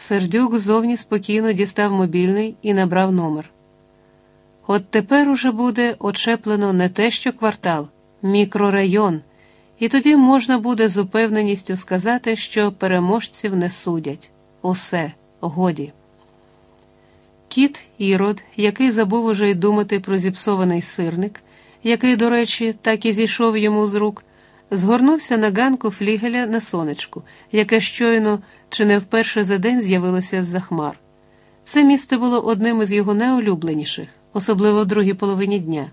Сердюк зовні спокійно дістав мобільний і набрав номер. От тепер уже буде очеплено не те, що квартал, мікрорайон, і тоді можна буде з упевненістю сказати, що переможців не судять. Усе, годі. Кіт Ірод, який забув уже й думати про зіпсований сирник, який, до речі, так і зійшов йому з рук, згорнувся на ганку флігеля на сонечку, яке щойно чи не вперше за день з'явилося з-за хмар. Це місце було одним із його найулюбленіших, особливо в другій половині дня.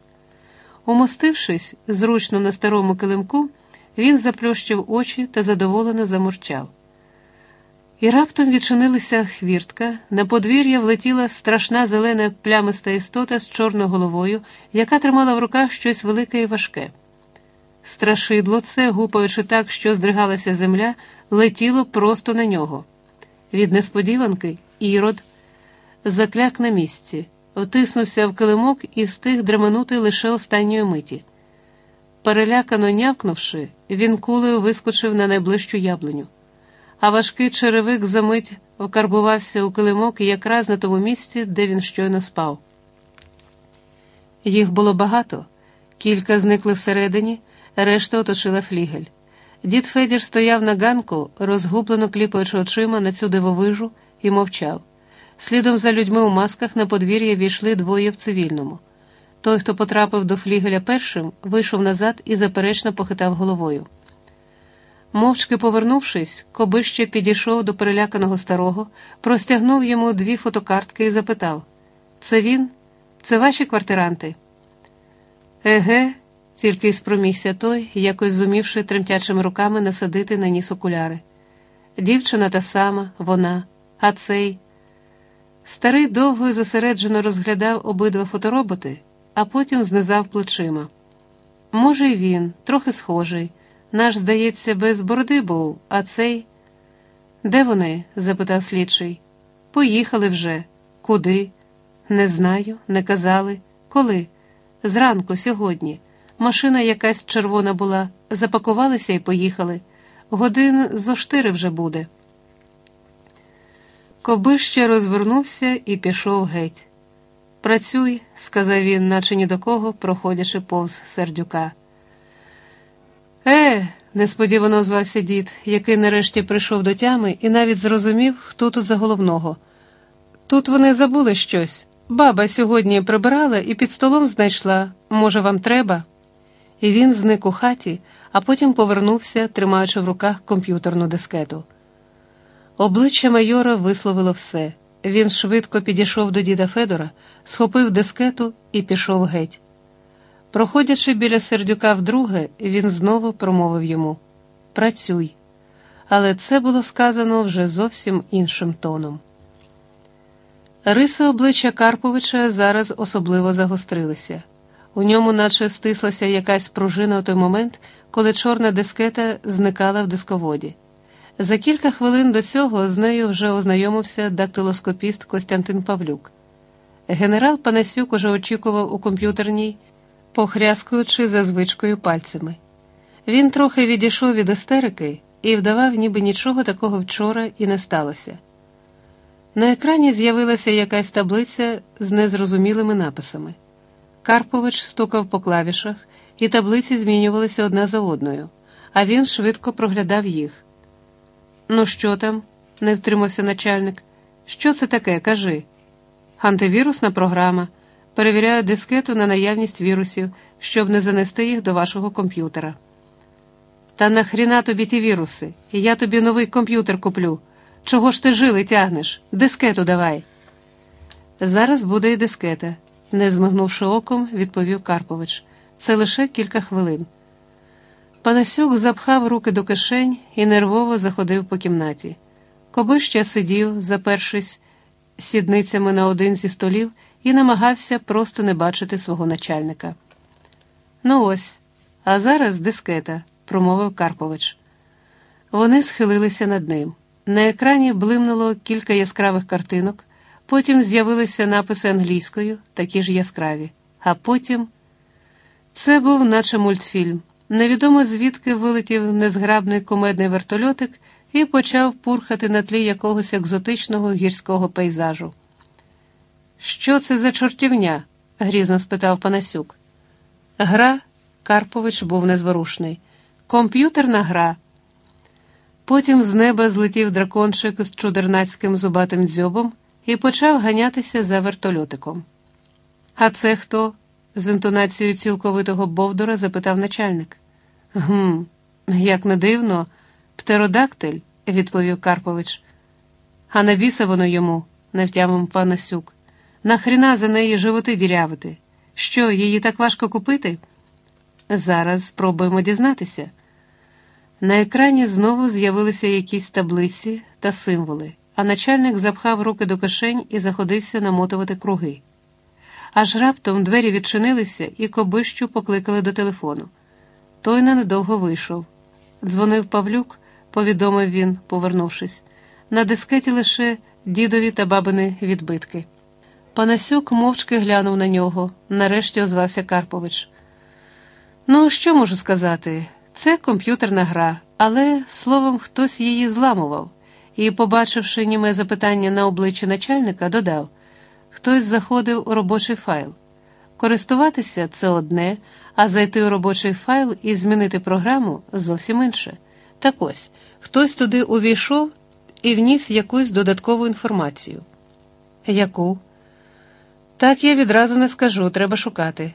Умостившись зручно на старому килимку, він заплющив очі та задоволено замурчав. І раптом відчинилася хвіртка, на подвір'я влетіла страшна зелена плямиста істота з чорною головою, яка тримала в руках щось велике і важке. Страшидло це, гупаючи так, що здригалася земля, летіло просто на нього. Від несподіванки ірод закляк на місці, втиснувся в килимок і встиг дременути лише останньої миті. Перелякано нявкнувши, він кулею вискочив на найближчу яблуню а важкий черевик за мить вкарбувався у килимок якраз на тому місці, де він щойно спав. Їх було багато, кілька зникли всередині, решта оточила флігель. Дід Федір стояв на ганку, розгублено кліпаючи очима на цю дивовижу, і мовчав. Слідом за людьми у масках на подвір'я війшли двоє в цивільному. Той, хто потрапив до флігеля першим, вийшов назад і заперечно похитав головою. Мовчки повернувшись, Кобище підійшов до переляканого старого, простягнув йому дві фотокартки і запитав: Це він? Це ваші квартиранти? Еге, тільки спромігся той, якось зумівши тремтячими руками насадити на ніс окуляри. Дівчина та сама, вона, а цей. Старий довго і зосереджено розглядав обидва фотороботи, а потім знизав плечима. Може, й він, трохи схожий. Наш, здається, без бороди був, а цей. Де вони? запитав слідчий. Поїхали вже. Куди? Не знаю, не казали. Коли? Зранку, сьогодні. Машина якась червона була, запакувалися і поїхали. Годин зо штири вже буде. Кобище розвернувся і пішов геть. Працюй, сказав він, наче ні до кого, проходячи повз сердюка. Е, несподівано звався дід, який нарешті прийшов до тями і навіть зрозумів, хто тут за головного. Тут вони забули щось. Баба сьогодні прибирала і під столом знайшла. Може, вам треба? І він зник у хаті, а потім повернувся, тримаючи в руках комп'ютерну дискету. Обличчя майора висловило все. Він швидко підійшов до діда Федора, схопив дискету і пішов геть. Проходячи біля сердюка вдруге, він знову промовив йому Працюй. Але це було сказано вже зовсім іншим тоном. Риси обличчя Карповича зараз особливо загострилися. У ньому, наче стислася якась пружина у той момент, коли чорна дискета зникала в дисководі. За кілька хвилин до цього з нею вже ознайомився дактилоскопіст Костянтин Павлюк. Генерал Панасюк уже очікував у комп'ютерній похряскуючи за звичкою пальцями. Він трохи відійшов від істерики і вдавав, ніби нічого такого вчора і не сталося. На екрані з'явилася якась таблиця з незрозумілими написами. Карпович стукав по клавішах, і таблиці змінювалися одна за одною, а він швидко проглядав їх. Ну, що там? не втримався начальник. Що це таке? Кажи. Антивірусна програма. Перевіряю дискету на наявність вірусів, щоб не занести їх до вашого комп'ютера. Та нахріна тобі ті віруси? Я тобі новий комп'ютер куплю. Чого ж ти жили тягнеш? Дискету давай. Зараз буде і дискета, не змигнувши оком, відповів Карпович. Це лише кілька хвилин. Панасюк запхав руки до кишень і нервово заходив по кімнаті. Кобища сидів, запершись сідницями на один зі столів і намагався просто не бачити свого начальника. Ну ось, а зараз дискета, промовив Карпович. Вони схилилися над ним. На екрані блимнуло кілька яскравих картинок, потім з'явилися написи англійською, такі ж яскраві, а потім це був наче мультфільм. Невідомо звідки вилетів незграбний кумедний вертольотик і почав пурхати на тлі якогось екзотичного гірського пейзажу. Що це за чортівня? грізно спитав Панасюк. Гра, Карпович був незворушний. Комп'ютерна гра. Потім з неба злетів дракончик з чудернацьким зубатим дзьобом і почав ганятися за вертольотиком. А це хто? з інтонацією цілковитого Бовдора запитав начальник. Гм, як не дивно, птеродактиль, відповів Карпович. А на біса воно йому, не втямив Панасюк. Нахріна за неї животи дірявити? Що, її так важко купити? Зараз спробуємо дізнатися. На екрані знову з'явилися якісь таблиці та символи, а начальник запхав руки до кишень і заходився намотувати круги. Аж раптом двері відчинилися і кобищу покликали до телефону. Той ненадовго вийшов. Дзвонив Павлюк, повідомив він, повернувшись. На дискеті лише дідові та бабини відбитки. Панасюк мовчки глянув на нього, нарешті озвався Карпович. Ну, що можу сказати? Це комп'ютерна гра, але, словом, хтось її зламував і, побачивши німе запитання на обличчі начальника, додав хтось заходив у робочий файл. Користуватися це одне, а зайти у робочий файл і змінити програму зовсім інше. Так ось, хтось туди увійшов і вніс якусь додаткову інформацію. Яку? Так я відразу не скажу, треба шукати.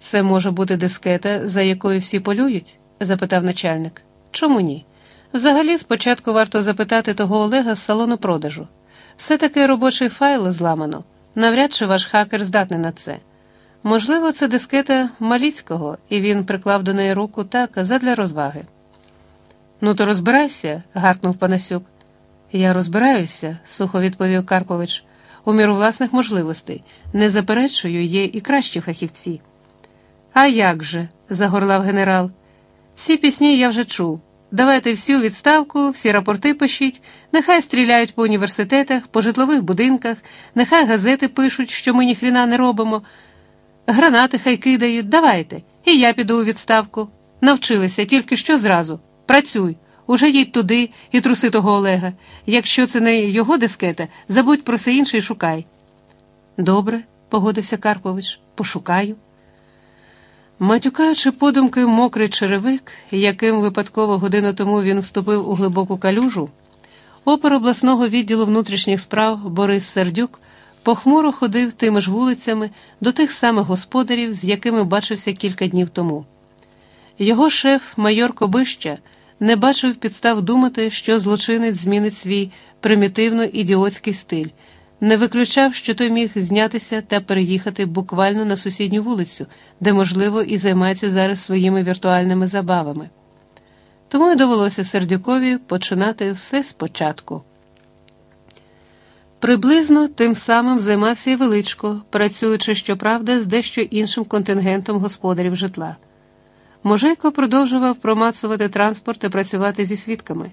Це може бути дискета, за якою всі полюють? запитав начальник. Чому ні? Взагалі, спочатку варто запитати того Олега з салону продажу. Все таки робочий файл зламано. Навряд чи ваш хакер здатний на це. Можливо, це дискета Маліцького, і він приклав до неї руку так, задля розваги. Ну, то розбирайся, гаркнув Панасюк. Я розбираюся, сухо відповів Карпович. У міру власних можливостей. Не заперечую, є і кращі фахівці. А як же? загорлав генерал. Ці пісні я вже чув. Давайте всі у відставку, всі рапорти пишіть, нехай стріляють по університетах, по житлових будинках, нехай газети пишуть, що ми ніхріна не робимо. Гранати хай кидають, давайте, і я піду у відставку. Навчилися тільки що зразу. Працюй, уже їдь туди і труси того Олега. Якщо це не його дискета, забудь про все інше і шукай. Добре, погодився Карпович, пошукаю. Матюкаючи подумкою мокрий черевик, яким випадково годину тому він вступив у глибоку калюжу, опер обласного відділу внутрішніх справ Борис Сердюк похмуро ходив тими ж вулицями до тих самих господарів, з якими бачився кілька днів тому. Його шеф, майор Кобища, не бачив підстав думати, що злочинець змінить свій примітивно ідіотський стиль не виключав, що той міг знятися та переїхати буквально на сусідню вулицю, де, можливо, і займається зараз своїми віртуальними забавами. Тому й довелося Сердюкові починати все спочатку. Приблизно тим самим займався і величко, працюючи, щоправда, з дещо іншим контингентом господарів житла. Можейко продовжував промацувати транспорт і працювати зі свідками.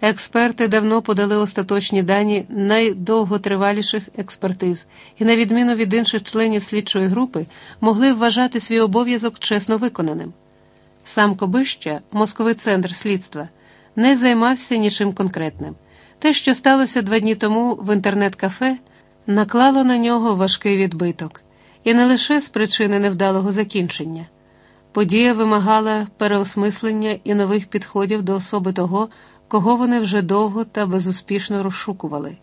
Експерти давно подали остаточні дані найдовготриваліших експертиз і, на відміну від інших членів слідчої групи, могли вважати свій обов'язок чесно виконаним. Сам Кобища, мозковий центр слідства, не займався нічим конкретним. Те, що сталося два дні тому в інтернет-кафе, наклало на нього важкий відбиток, і не лише з причини невдалого закінчення. Подія вимагала переосмислення і нових підходів до особи того, кого вони вже довго та безуспішно розшукували.